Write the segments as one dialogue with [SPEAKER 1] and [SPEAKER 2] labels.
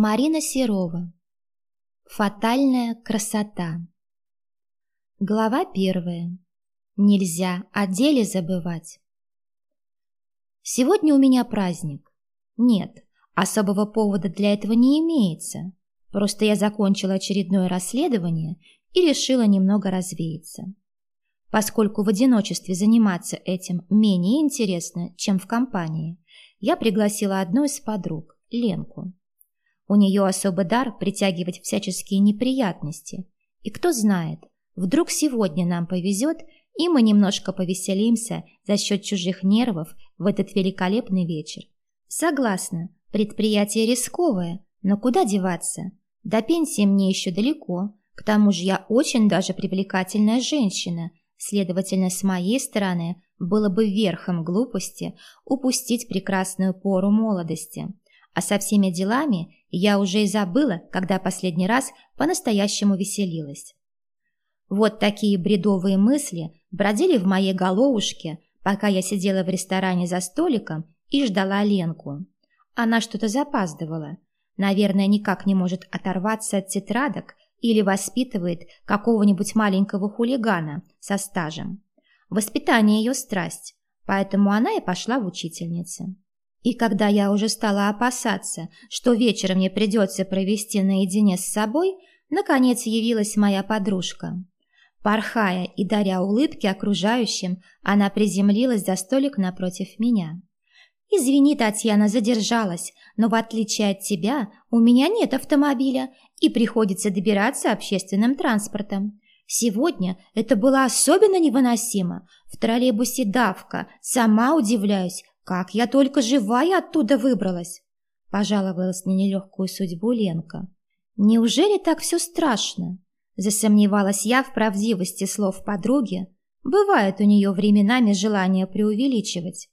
[SPEAKER 1] Марина Серова. Фатальная красота. Глава первая. Нельзя о деле забывать. Сегодня у меня праздник. Нет, особого повода для этого не имеется. Просто я закончила очередное расследование и решила немного развеяться. Поскольку в одиночестве заниматься этим менее интересно, чем в компании, я пригласила одну из подруг, Ленку. У нее особый дар притягивать всяческие неприятности. И кто знает, вдруг сегодня нам повезет, и мы немножко повеселимся за счет чужих нервов в этот великолепный вечер. Согласна, предприятие рисковое, но куда деваться? До пенсии мне еще далеко. К тому же я очень даже привлекательная женщина, следовательно, с моей стороны было бы верхом глупости упустить прекрасную пору молодости. А со всеми делами я уже и забыла, когда последний раз по-настоящему веселилась. Вот такие бредовые мысли бродили в моей головушке, пока я сидела в ресторане за столиком и ждала Ленку. Она что-то запаздывала. Наверное, никак не может оторваться от тетрадок или воспитывает какого-нибудь маленького хулигана со стажем. Воспитание ее страсть, поэтому она и пошла в учительницы. И когда я уже стала опасаться, что вечером мне придется провести наедине с собой, наконец явилась моя подружка. Порхая и даря улыбки окружающим, она приземлилась за столик напротив меня. «Извини, Татьяна, задержалась, но в отличие от тебя у меня нет автомобиля и приходится добираться общественным транспортом. Сегодня это было особенно невыносимо. В троллейбусе давка. Сама удивляюсь, как я только живая оттуда выбралась. Пожаловалась на нелегкую судьбу Ленка. Неужели так все страшно? Засомневалась я в правдивости слов подруги. Бывает у нее временами желание преувеличивать.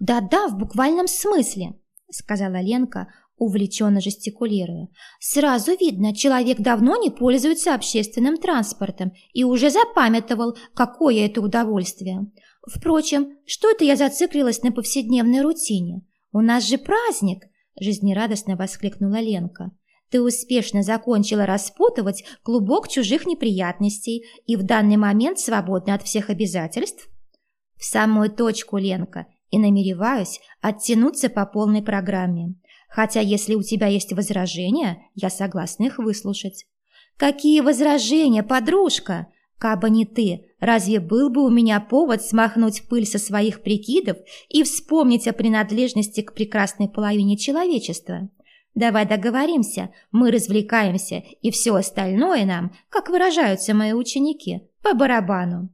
[SPEAKER 1] «Да-да, в буквальном смысле», — сказала Ленка, увлеченно жестикулируя. «Сразу видно, человек давно не пользуется общественным транспортом и уже запамятовал, какое это удовольствие. Впрочем, что это я зациклилась на повседневной рутине? У нас же праздник!» – жизнерадостно воскликнула Ленка. «Ты успешно закончила распутывать клубок чужих неприятностей и в данный момент свободна от всех обязательств?» «В самую точку, Ленка, и намереваюсь оттянуться по полной программе. Хотя, если у тебя есть возражения, я согласна их выслушать». «Какие возражения, подружка?» Кабы не ты, разве был бы у меня повод смахнуть пыль со своих прикидов и вспомнить о принадлежности к прекрасной половине человечества? Давай договоримся, мы развлекаемся, и все остальное нам, как выражаются мои ученики, по барабану.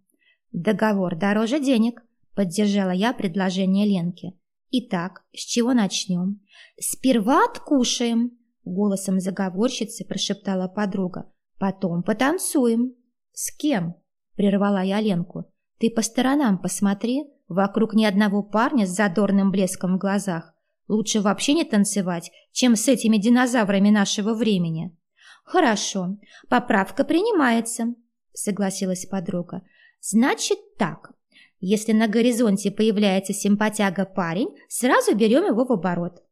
[SPEAKER 1] Договор дороже денег, поддержала я предложение Ленки. Итак, с чего начнем? Сперва откушаем, голосом заговорщицы прошептала подруга. Потом потанцуем. «С кем?» – прервала я Ленку. «Ты по сторонам посмотри, вокруг ни одного парня с задорным блеском в глазах. Лучше вообще не танцевать, чем с этими динозаврами нашего времени». «Хорошо, поправка принимается», – согласилась подруга. «Значит так, если на горизонте появляется симпатяга парень, сразу берем его в оборот.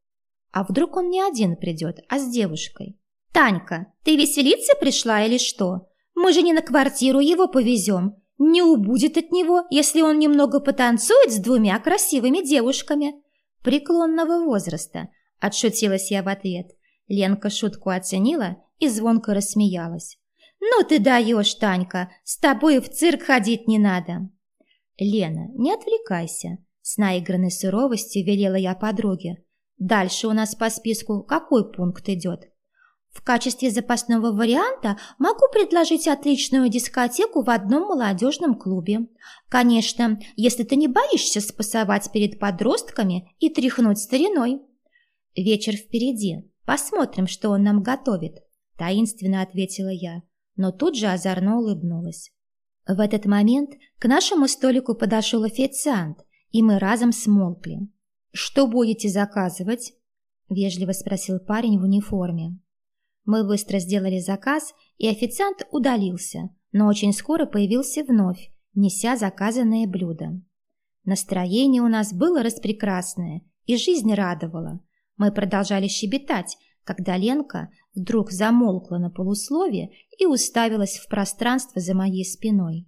[SPEAKER 1] А вдруг он не один придет, а с девушкой? «Танька, ты веселиться пришла или что?» Мы же не на квартиру его повезем. Не убудет от него, если он немного потанцует с двумя красивыми девушками. Преклонного возраста, отшутилась я в ответ. Ленка шутку оценила и звонко рассмеялась. «Ну ты даешь, Танька, с тобой в цирк ходить не надо». «Лена, не отвлекайся», — с наигранной суровостью велела я подруге. «Дальше у нас по списку какой пункт идет?» В качестве запасного варианта могу предложить отличную дискотеку в одном молодежном клубе. Конечно, если ты не боишься спасовать перед подростками и тряхнуть стариной. Вечер впереди. Посмотрим, что он нам готовит, таинственно ответила я, но тут же озорно улыбнулась. В этот момент к нашему столику подошел официант, и мы разом смолкли. «Что будете заказывать?» – вежливо спросил парень в униформе. Мы быстро сделали заказ, и официант удалился, но очень скоро появился вновь, неся заказанное блюдо. Настроение у нас было распрекрасное, и жизнь радовала. Мы продолжали щебетать, когда Ленка вдруг замолкла на полусловие и уставилась в пространство за моей спиной.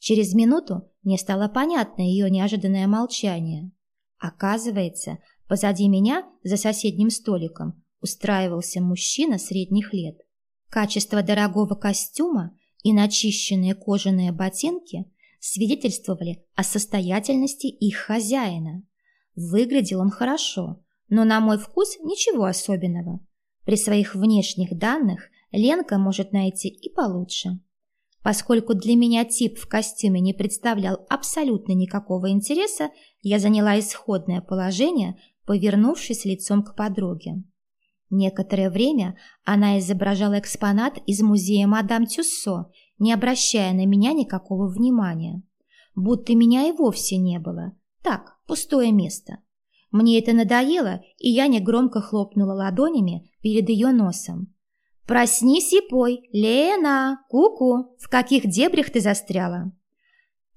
[SPEAKER 1] Через минуту мне стало понятно ее неожиданное молчание. Оказывается, позади меня, за соседним столиком, устраивался мужчина средних лет. Качество дорогого костюма и начищенные кожаные ботинки свидетельствовали о состоятельности их хозяина. Выглядел он хорошо, но на мой вкус ничего особенного. При своих внешних данных Ленка может найти и получше. Поскольку для меня тип в костюме не представлял абсолютно никакого интереса, я заняла исходное положение, повернувшись лицом к подруге. Некоторое время она изображала экспонат из музея мадам Тюссо, не обращая на меня никакого внимания. Будто меня и вовсе не было. Так, пустое место. Мне это надоело, и я негромко хлопнула ладонями перед ее носом. «Проснись и пой! Лена! Ку-ку! В каких дебрях ты застряла?»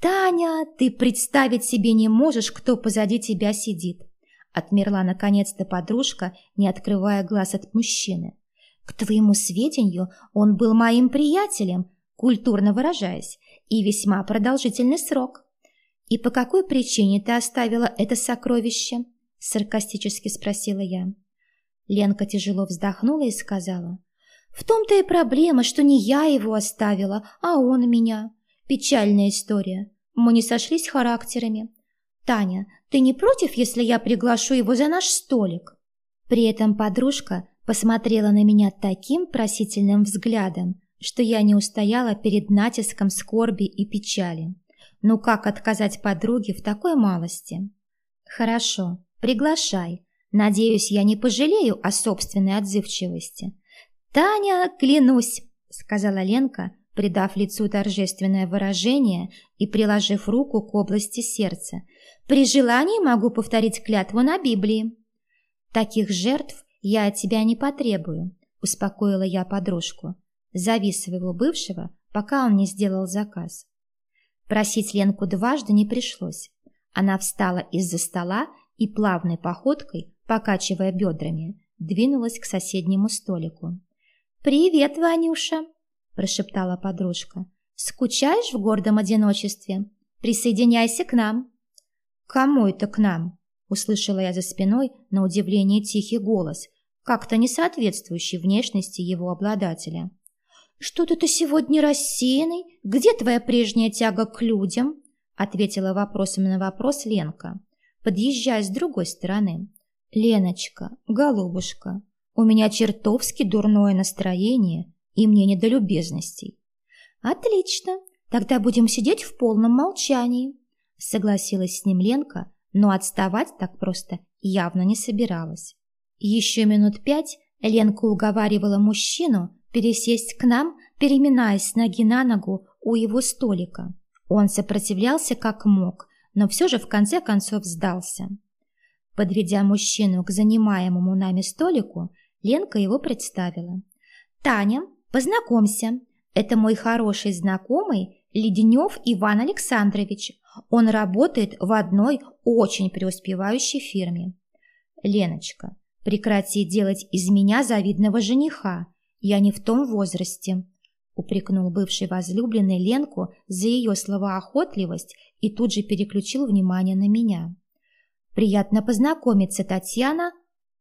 [SPEAKER 1] «Таня, ты представить себе не можешь, кто позади тебя сидит!» Отмерла наконец-то подружка, не открывая глаз от мужчины. «К твоему сведению, он был моим приятелем, культурно выражаясь, и весьма продолжительный срок. И по какой причине ты оставила это сокровище?» Саркастически спросила я. Ленка тяжело вздохнула и сказала – в том-то и проблема, что не я его оставила, а он меня. Печальная история. Мы не сошлись характерами. Таня, ты не против, если я приглашу его за наш столик? При этом подружка посмотрела на меня таким просительным взглядом, что я не устояла перед натиском скорби и печали. Ну как отказать подруге в такой малости? Хорошо, приглашай. Надеюсь, я не пожалею о собственной отзывчивости. «Таня, клянусь!» — сказала Ленка, придав лицу торжественное выражение и приложив руку к области сердца. «При желании могу повторить клятву на Библии». «Таких жертв я от тебя не потребую», — успокоила я подружку. «Зови своего бывшего, пока он не сделал заказ». Просить Ленку дважды не пришлось. Она встала из-за стола и плавной походкой, покачивая бедрами, двинулась к соседнему столику. «Привет, Ванюша!» – прошептала подружка. «Скучаешь в гордом одиночестве? Присоединяйся к нам!» «Кому это к нам?» – услышала я за спиной на удивление тихий голос, как-то не соответствующий внешности его обладателя. «Что-то ты сегодня рассеянный? Где твоя прежняя тяга к людям?» – ответила вопросом на вопрос Ленка, подъезжая с другой стороны. «Леночка, голубушка, у меня чертовски дурное настроение, и мне не до любезностей. Отлично, тогда будем сидеть в полном молчании. Согласилась с ним Ленка, но отставать так просто явно не собиралась. Еще минут пять Ленка уговаривала мужчину пересесть к нам, переминаясь с ноги на ногу у его столика. Он сопротивлялся как мог, но все же в конце концов сдался. Подведя мужчину к занимаемому нами столику, Ленка его представила. «Таня, познакомься, это мой хороший знакомый Леденев Иван Александрович. Он работает в одной очень преуспевающей фирме». «Леночка, прекрати делать из меня завидного жениха. Я не в том возрасте», — упрекнул бывший возлюбленный Ленку за ее словоохотливость и тут же переключил внимание на меня. «Приятно познакомиться, Татьяна.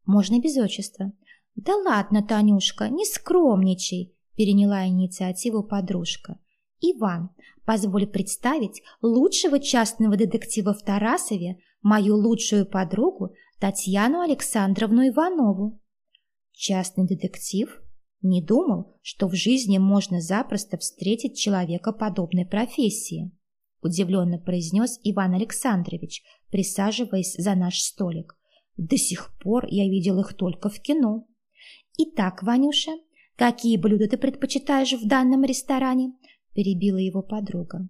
[SPEAKER 1] Можно без отчества. «Да ладно, Танюшка, не скромничай», – переняла инициативу подружка. «Иван, позволь представить лучшего частного детектива в Тарасове, мою лучшую подругу Татьяну Александровну Иванову». «Частный детектив?» Не думал, что в жизни можно запросто встретить человека подобной профессии, удивленно произнес Иван Александрович, присаживаясь за наш столик. До сих пор я видел их только в кино. «Итак, Ванюша, какие блюда ты предпочитаешь в данном ресторане?» – перебила его подруга.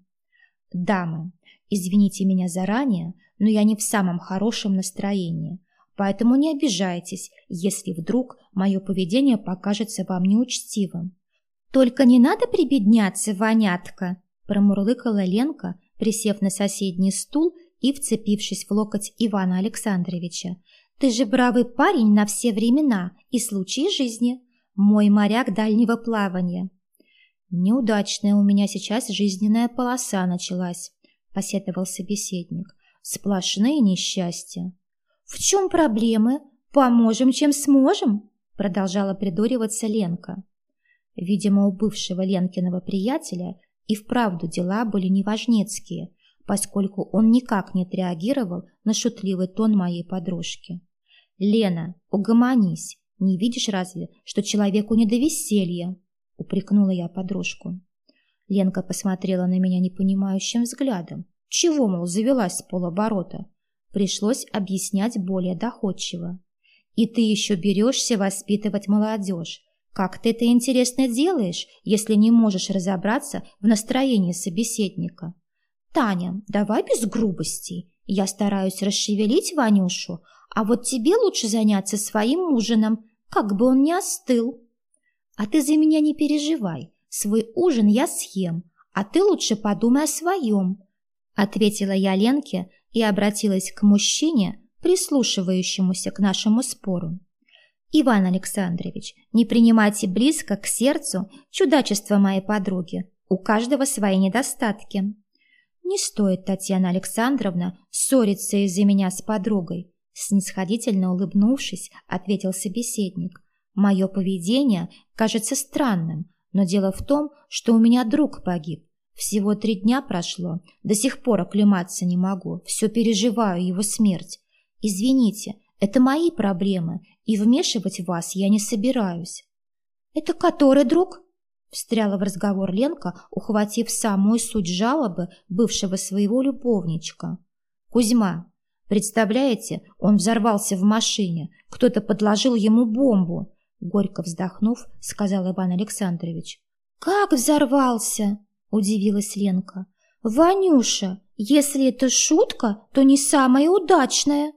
[SPEAKER 1] «Дамы, извините меня заранее, но я не в самом хорошем настроении, поэтому не обижайтесь, если вдруг мое поведение покажется вам неучтивым». «Только не надо прибедняться, вонятка!» – промурлыкала Ленка, присев на соседний стул и вцепившись в локоть Ивана Александровича. Ты же бравый парень на все времена и случаи жизни. Мой моряк дальнего плавания.
[SPEAKER 2] Неудачная у меня сейчас жизненная полоса началась, посетовал собеседник. Сплошные несчастья.
[SPEAKER 1] В чем проблемы? Поможем, чем сможем, продолжала придуриваться Ленка.
[SPEAKER 2] Видимо, у бывшего Ленкиного приятеля и вправду дела были неважнецкие, поскольку он никак не отреагировал на шутливый тон моей подружки. «Лена, угомонись, не видишь разве, что человеку не до веселья?» — упрекнула я подружку. Ленка посмотрела на меня непонимающим взглядом. Чего, мол, завелась с полоборота? Пришлось объяснять более доходчиво. «И ты еще берешься воспитывать молодежь. Как ты это интересно делаешь, если не можешь разобраться в настроении собеседника? Таня, давай без грубостей. Я стараюсь расшевелить Ванюшу, а вот тебе лучше заняться своим ужином, как бы он ни остыл. А ты за меня не переживай. Свой ужин я съем, а ты лучше подумай о своем. Ответила я Ленке и обратилась к мужчине, прислушивающемуся к нашему спору. Иван Александрович, не принимайте близко к сердцу чудачество моей подруги. У каждого свои недостатки. Не стоит, Татьяна Александровна, ссориться из-за меня с подругой. Снисходительно улыбнувшись, ответил собеседник. Мое поведение кажется странным, но дело в том, что у меня друг погиб. Всего три дня прошло, до сих пор оклематься не могу, все переживаю его смерть. Извините, это мои проблемы, и вмешивать вас я не собираюсь.
[SPEAKER 1] Это который друг? Встряла в разговор Ленка, ухватив самую суть жалобы бывшего своего любовничка.
[SPEAKER 2] Кузьма, представляете, он взорвался в машине, кто-то подложил ему бомбу. Горько вздохнув, сказал Иван Александрович.
[SPEAKER 1] «Как взорвался?» – удивилась Ленка. «Ванюша, если это шутка, то не самая удачная».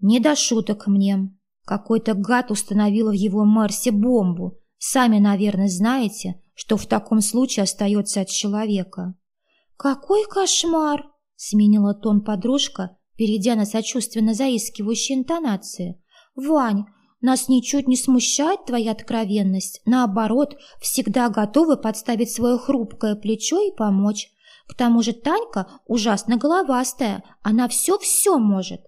[SPEAKER 2] Не до шуток мне. Какой-то гад установил в его Марсе бомбу. Сами, наверное, знаете, что в таком случае остается от человека.
[SPEAKER 1] «Какой кошмар!» — сменила тон подружка, перейдя на сочувственно заискивающие интонации. «Вань, нас ничуть не смущает твоя откровенность. Наоборот, всегда готовы подставить свое хрупкое плечо и помочь. К тому же Танька ужасно головастая, она все-все может.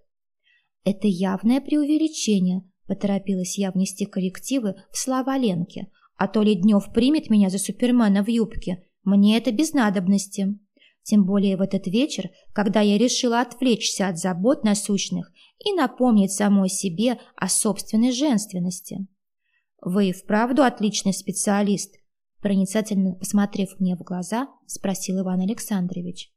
[SPEAKER 2] Это явное преувеличение, поторопилась я внести коррективы в слова Ленки, а то Леднев примет меня за супермена в юбке. Мне это без надобности. Тем более в этот вечер, когда я решила отвлечься от забот насущных и напомнить самой себе о собственной женственности. «Вы вправду отличный специалист», проницательно посмотрев мне в глаза, спросил Иван Александрович.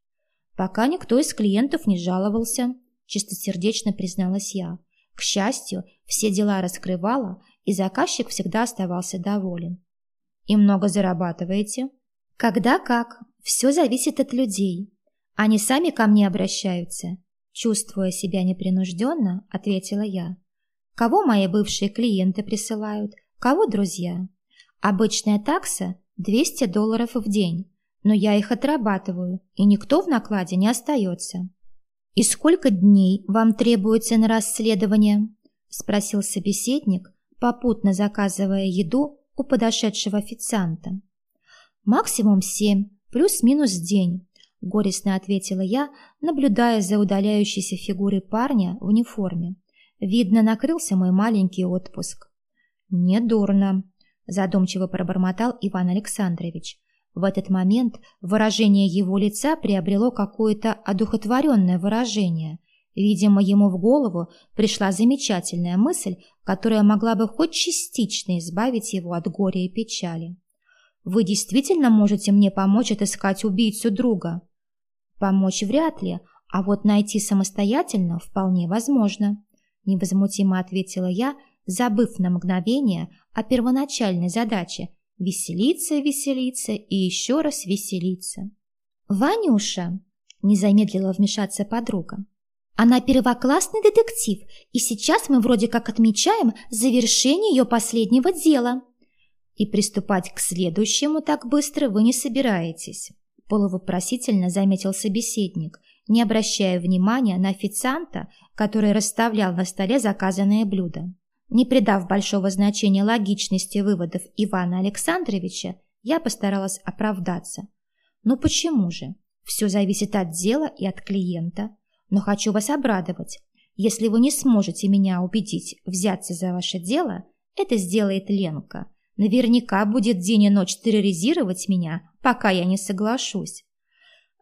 [SPEAKER 2] «Пока никто из клиентов не жаловался», чистосердечно призналась я. К счастью, все дела раскрывала, и заказчик всегда оставался доволен. «И много зарабатываете?»
[SPEAKER 1] «Когда как. Все зависит от людей. Они сами ко мне обращаются». Чувствуя себя непринужденно, ответила я. «Кого мои бывшие клиенты присылают, кого друзья. Обычная такса – 200 долларов в день, но я их отрабатываю, и никто в накладе не остается». «И сколько дней вам требуется на расследование?» – спросил собеседник, попутно заказывая еду у подошедшего официанта. «Максимум семь, плюс-минус день», – горестно ответила я, наблюдая за удаляющейся фигурой парня в униформе. Видно, накрылся мой маленький отпуск.
[SPEAKER 2] «Недурно», – задумчиво пробормотал Иван Александрович. В этот момент выражение его лица приобрело какое-то одухотворенное выражение. Видимо, ему в голову пришла замечательная мысль, которая могла бы хоть частично избавить его от горя и печали. «Вы действительно можете мне помочь отыскать убийцу друга?» «Помочь вряд ли, а вот найти самостоятельно вполне возможно», невозмутимо ответила я, забыв на мгновение о первоначальной задаче Веселиться, веселиться и еще раз веселиться.
[SPEAKER 1] «Ванюша!» – не замедлила вмешаться подруга. «Она первоклассный детектив, и сейчас мы вроде как отмечаем завершение ее последнего дела».
[SPEAKER 2] «И приступать к следующему так быстро вы не собираетесь», – полувопросительно заметил собеседник, не обращая внимания на официанта, который расставлял на столе заказанные блюда. Не придав большого значения логичности выводов Ивана Александровича, я постаралась оправдаться. Ну почему же? Все зависит от дела и от клиента. Но хочу вас обрадовать. Если вы не сможете меня убедить взяться за ваше дело, это сделает Ленка. Наверняка будет день и ночь терроризировать меня, пока я не соглашусь.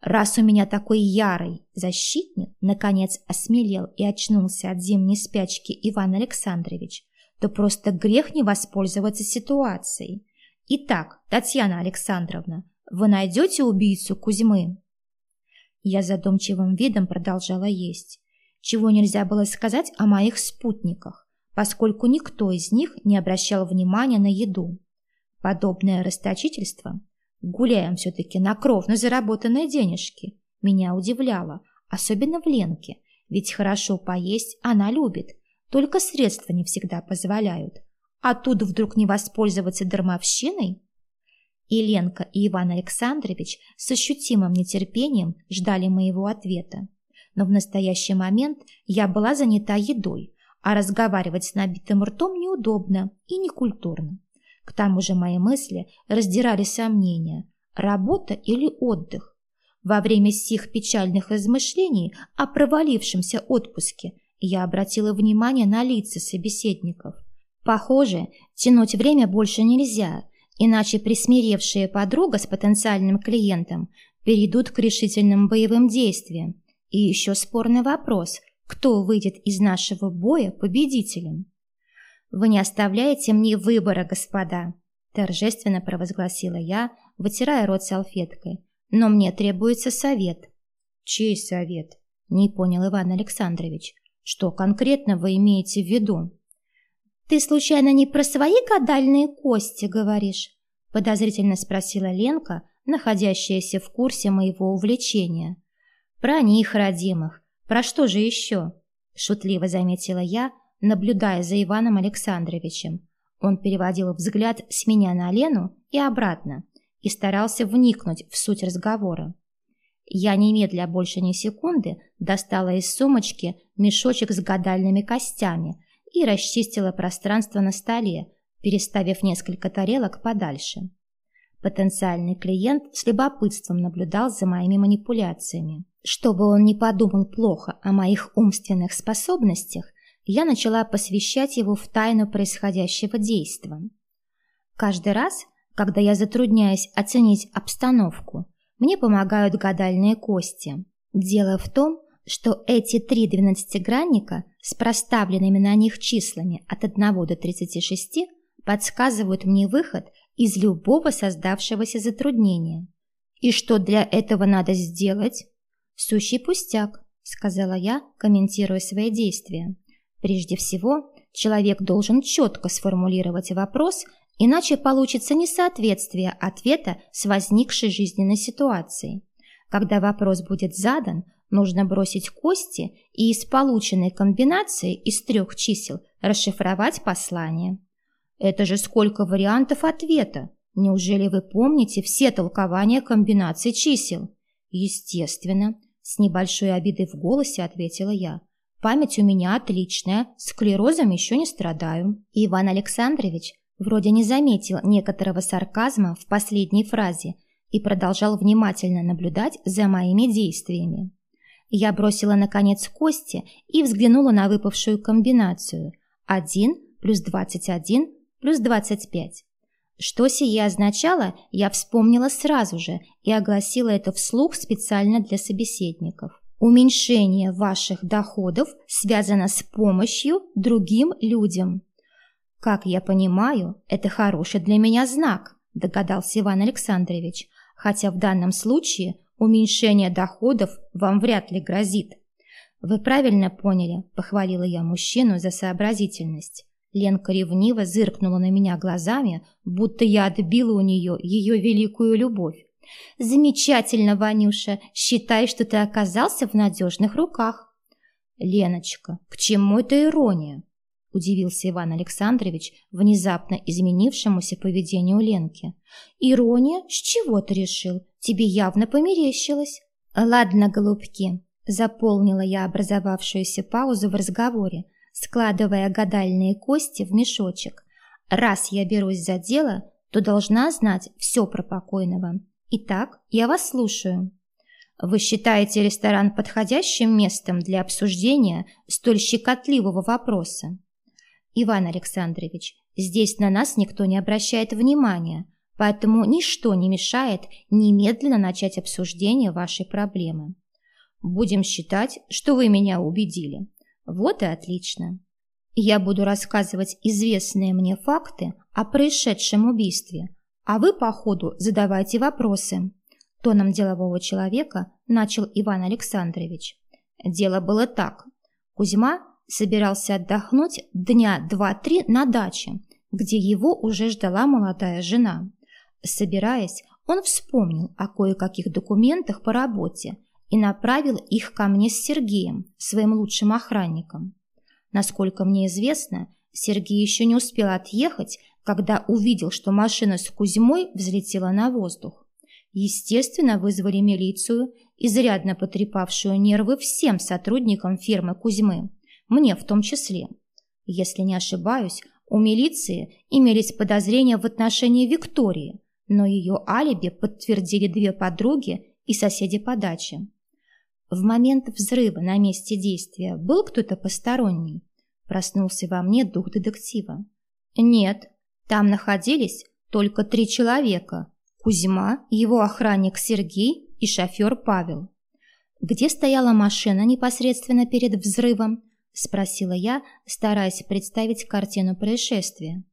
[SPEAKER 2] Раз у меня такой ярый защитник, наконец осмелел и очнулся от зимней спячки Иван Александрович, то просто грех не воспользоваться ситуацией. Итак, Татьяна Александровна, вы найдете убийцу Кузьмы? Я задумчивым видом продолжала есть, чего нельзя было сказать о моих спутниках, поскольку никто из них не обращал внимания на еду. Подобное расточительство, гуляем все-таки на кровно заработанные денежки, меня удивляло, особенно в Ленке, ведь хорошо поесть она любит, только средства не всегда позволяют. А тут вдруг не воспользоваться дармовщиной? И Ленка, и Иван Александрович с ощутимым нетерпением ждали моего ответа. Но в настоящий момент я была занята едой, а разговаривать с набитым ртом неудобно и некультурно. К тому же мои мысли раздирали сомнения – работа или отдых. Во время сих печальных размышлений о провалившемся отпуске я обратила внимание на лица собеседников. Похоже, тянуть время больше нельзя – Иначе присмиревшая подруга с потенциальным клиентом перейдут к решительным боевым действиям. И еще спорный вопрос, кто выйдет из нашего боя победителем. «Вы не оставляете мне выбора, господа», – торжественно провозгласила я, вытирая рот салфеткой. «Но мне требуется совет». «Чей совет?» – не понял Иван Александрович. «Что конкретно вы имеете в виду?» «Ты случайно не про свои гадальные кости говоришь?» подозрительно спросила Ленка, находящаяся в курсе моего увлечения. «Про них, родимых. Про что же еще?» шутливо заметила я, наблюдая за Иваном Александровичем. Он переводил взгляд с меня на Лену и обратно и старался вникнуть в суть разговора. Я немедля больше ни секунды достала из сумочки мешочек с гадальными костями и расчистила пространство на столе, переставив несколько тарелок подальше. Потенциальный клиент с любопытством наблюдал за моими манипуляциями. Чтобы он не подумал плохо о моих умственных способностях, я начала посвящать его в тайну происходящего действа. Каждый раз, когда я затрудняюсь оценить обстановку, мне помогают гадальные кости. Дело в том, что эти три двенадцатигранника с проставленными на них числами от 1 до 36 подсказывают мне выход из любого создавшегося затруднения. И что для этого надо сделать? Сущий пустяк, сказала я, комментируя свои действия. Прежде всего, человек должен четко сформулировать вопрос, иначе получится несоответствие ответа с возникшей жизненной ситуацией. Когда вопрос будет задан, Нужно бросить кости и из полученной комбинации из трех чисел расшифровать послание. Это же сколько вариантов ответа! Неужели вы помните все толкования комбинаций чисел? Естественно, с небольшой обидой в голосе ответила я. Память у меня отличная, склерозом еще не страдаю. Иван Александрович вроде не заметил некоторого сарказма в последней фразе и продолжал внимательно наблюдать за моими действиями. Я бросила, наконец, кости и взглянула на выпавшую комбинацию. 1 плюс 21 плюс 25. Что сие означало, я вспомнила сразу же и огласила это вслух специально для собеседников. Уменьшение ваших доходов связано с помощью другим людям. Как я понимаю, это хороший для меня знак, догадался Иван Александрович, хотя в данном случае Уменьшение доходов вам вряд ли грозит. Вы правильно поняли, похвалила я мужчину за сообразительность. Ленка ревниво зыркнула на меня глазами, будто я отбила у нее ее великую любовь. «Замечательно, Ванюша! Считай, что ты оказался в надежных руках!» «Леночка, к чему эта ирония?» – удивился Иван Александрович внезапно изменившемуся поведению Ленки. «Ирония? С чего ты решил? Тебе явно померещилось». «Ладно, голубки, Заполнила я образовавшуюся паузу в разговоре, складывая гадальные кости в мешочек. Раз я берусь за дело, то должна знать все про покойного. Итак, я вас слушаю. Вы считаете ресторан подходящим местом для обсуждения столь щекотливого вопроса? Иван Александрович, здесь на нас никто не обращает внимания, поэтому ничто не мешает немедленно начать обсуждение вашей проблемы. Будем считать, что вы меня убедили. Вот и отлично. Я буду рассказывать известные мне факты о происшедшем убийстве, а вы по ходу задавайте вопросы. Тоном делового человека начал Иван Александрович. Дело было так. Кузьма собирался отдохнуть дня два-три на даче, где его уже ждала молодая жена. Собираясь, он вспомнил о кое-каких документах по работе и направил их ко мне с Сергеем, своим лучшим охранником. Насколько мне известно, Сергей еще не успел отъехать, когда увидел, что машина с Кузьмой взлетела на воздух. Естественно, вызвали милицию, изрядно потрепавшую нервы всем сотрудникам фирмы Кузьмы, мне в том числе. Если не ошибаюсь, у милиции имелись подозрения в отношении Виктории, но ее алиби подтвердили две подруги и соседи по даче. В момент взрыва на месте действия был кто-то посторонний? Проснулся во мне дух детектива. Нет, там находились только три человека. Кузьма, его охранник Сергей и шофер Павел. Где стояла машина непосредственно перед взрывом? Спросила я, стараясь представить картину происшествия.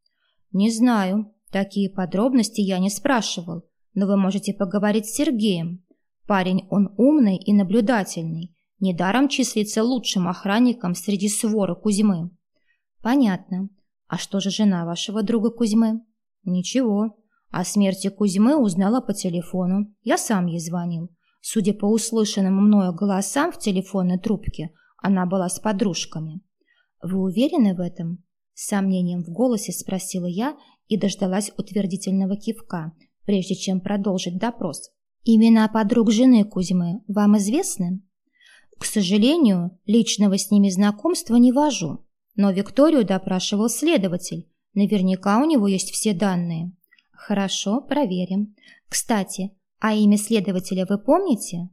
[SPEAKER 2] Не знаю, такие подробности я не спрашивал, но вы можете поговорить с Сергеем. Парень он умный и наблюдательный, недаром числится лучшим охранником среди своры Кузьмы. Понятно. А что же жена вашего друга Кузьмы? Ничего. О смерти Кузьмы узнала по телефону. Я сам ей звонил. Судя по услышанным мною голосам в телефонной трубке, она была с подружками. Вы уверены в этом? С сомнением в голосе спросила я и дождалась утвердительного кивка, прежде чем продолжить допрос. Имена подруг жены Кузьмы вам известны? К сожалению, личного с ними знакомства не вожу, но Викторию допрашивал следователь. Наверняка у него есть все данные. Хорошо, проверим. Кстати, а имя следователя вы помните?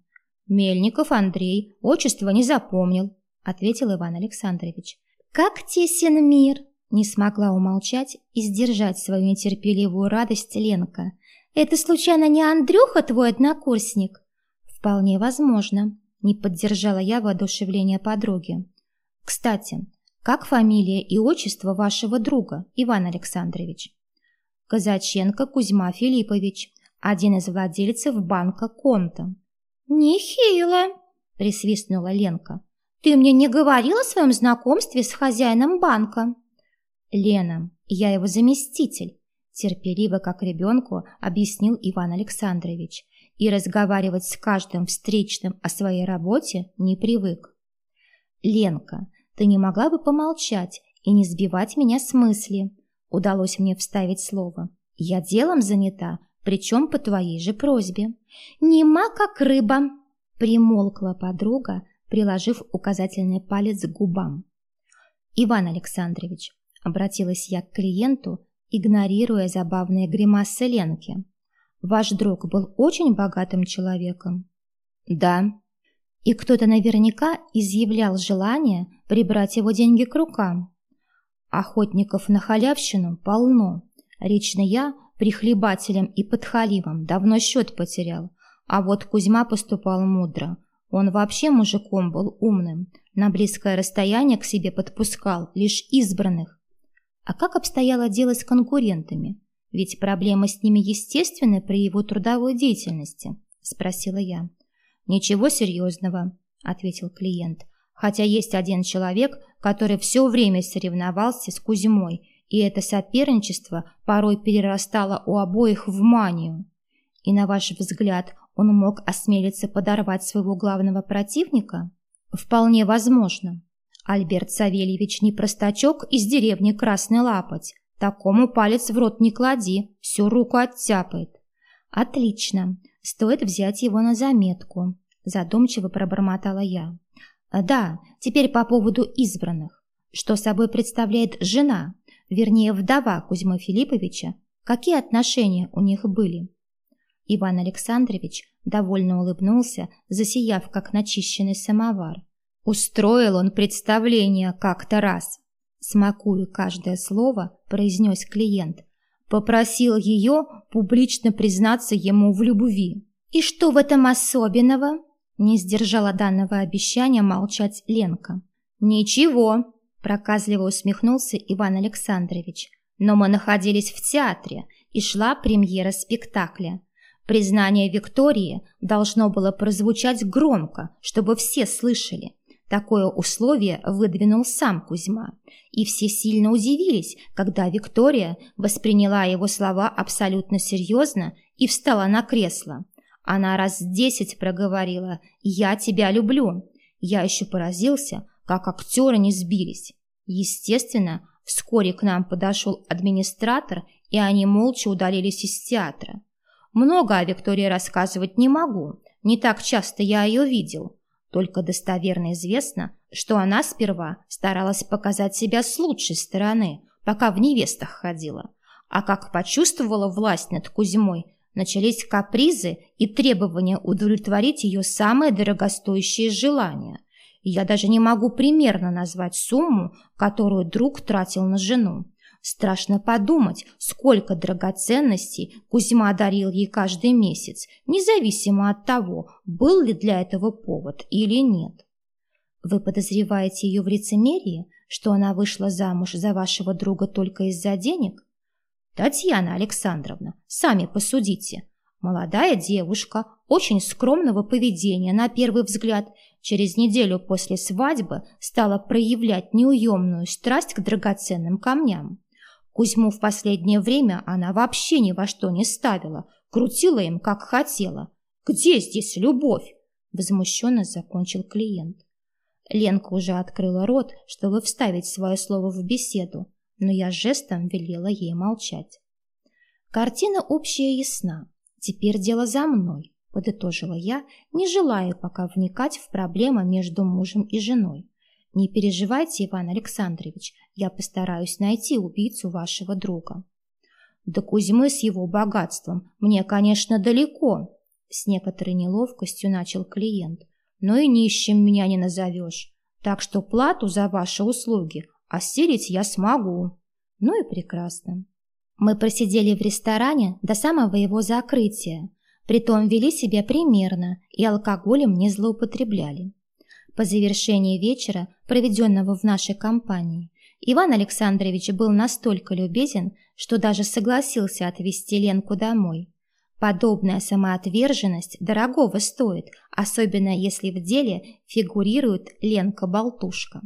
[SPEAKER 2] Мельников Андрей, отчество не запомнил, ответил Иван Александрович. Как тесен мир! Не смогла умолчать и сдержать свою нетерпеливую радость Ленка – «Это случайно не Андрюха твой однокурсник?» «Вполне возможно», — не поддержала я воодушевление подруги. «Кстати, как фамилия и отчество вашего друга, Иван Александрович?» «Казаченко Кузьма Филиппович, один из владельцев банка Конта». «Нехило!» — присвистнула Ленка. «Ты мне не говорила о своем знакомстве с хозяином банка?» «Лена, я его заместитель терпеливо, как ребенку, объяснил Иван Александрович, и разговаривать с каждым встречным о своей работе не привык. «Ленка, ты не могла бы помолчать и не сбивать меня с мысли?» Удалось мне вставить слово. «Я делом занята, причем по твоей же просьбе». «Нема, как рыба!» Примолкла подруга, приложив указательный палец к губам. «Иван Александрович», — обратилась я к клиенту, игнорируя забавные гримасы Ленки. «Ваш друг был очень богатым человеком?» «Да». «И кто-то наверняка изъявлял желание прибрать его деньги к рукам?» «Охотников на халявщину полно. Лично я прихлебателем и подхалимом давно счет потерял, а вот Кузьма поступал мудро. Он вообще мужиком был умным, на близкое расстояние к себе подпускал лишь избранных, а как обстояло дело с конкурентами? Ведь проблемы с ними естественны при его трудовой деятельности, спросила я. Ничего серьезного, ответил клиент. Хотя есть один человек, который все время соревновался с Кузьмой, и это соперничество порой перерастало у обоих в манию. И на ваш взгляд, он мог осмелиться подорвать своего главного противника? Вполне возможно. Альберт Савельевич не простачок из деревни Красный Лапоть. Такому палец в рот не клади, всю руку оттяпает. Отлично, стоит взять его на заметку. Задумчиво пробормотала я. Да, теперь по поводу избранных. Что собой представляет жена, вернее, вдова Кузьмы Филипповича? Какие отношения у них были? Иван Александрович довольно улыбнулся, засияв, как начищенный самовар. Устроил он представление как-то раз. Смакуя каждое слово, произнес клиент. Попросил ее публично признаться ему в любви. «И что в этом особенного?» Не сдержала данного обещания молчать Ленка. «Ничего», – проказливо усмехнулся Иван Александрович. «Но мы находились в театре, и шла премьера спектакля. Признание Виктории должно было прозвучать громко, чтобы все слышали. Такое условие выдвинул сам Кузьма, и все сильно удивились, когда Виктория восприняла его слова абсолютно серьезно и встала на кресло. Она раз десять проговорила «Я тебя люблю». Я еще поразился, как актеры не сбились. Естественно, вскоре к нам подошел администратор, и они молча удалились из театра. Много о Виктории рассказывать не могу, не так часто я ее видел. Только достоверно известно, что она сперва старалась показать себя с лучшей стороны, пока в невестах ходила. А как почувствовала власть над Кузьмой, начались капризы и требования удовлетворить ее самые дорогостоящие желания. Я даже не могу примерно назвать сумму, которую друг тратил на жену. Страшно подумать, сколько драгоценностей Кузьма дарил ей каждый месяц, независимо от того, был ли для этого повод или нет. Вы подозреваете ее в лицемерии, что она вышла замуж за вашего друга только из-за денег? Татьяна Александровна, сами посудите. Молодая девушка, очень скромного поведения на первый взгляд, через неделю после свадьбы стала проявлять неуемную страсть к драгоценным камням. Кузьму в последнее время она вообще ни во что не ставила, крутила им, как хотела. «Где здесь любовь?» – возмущенно закончил клиент. Ленка уже открыла рот, чтобы вставить свое слово в беседу, но я жестом велела ей молчать. Картина общая ясна. Теперь дело за мной, подытожила я, не желая пока вникать в проблемы между мужем и женой. Не переживайте, Иван Александрович, я постараюсь найти убийцу вашего друга. До Кузьмы с его богатством мне, конечно, далеко, с некоторой неловкостью начал клиент, но и нищим меня не назовешь, так что плату за ваши услуги осилить я смогу. Ну и прекрасно. Мы просидели в ресторане до самого его закрытия, притом вели себя примерно и алкоголем не злоупотребляли. По завершении вечера, проведенного в нашей компании, Иван Александрович был настолько любезен, что даже согласился отвезти Ленку домой. Подобная самоотверженность дорогого стоит, особенно если в деле фигурирует Ленка-болтушка.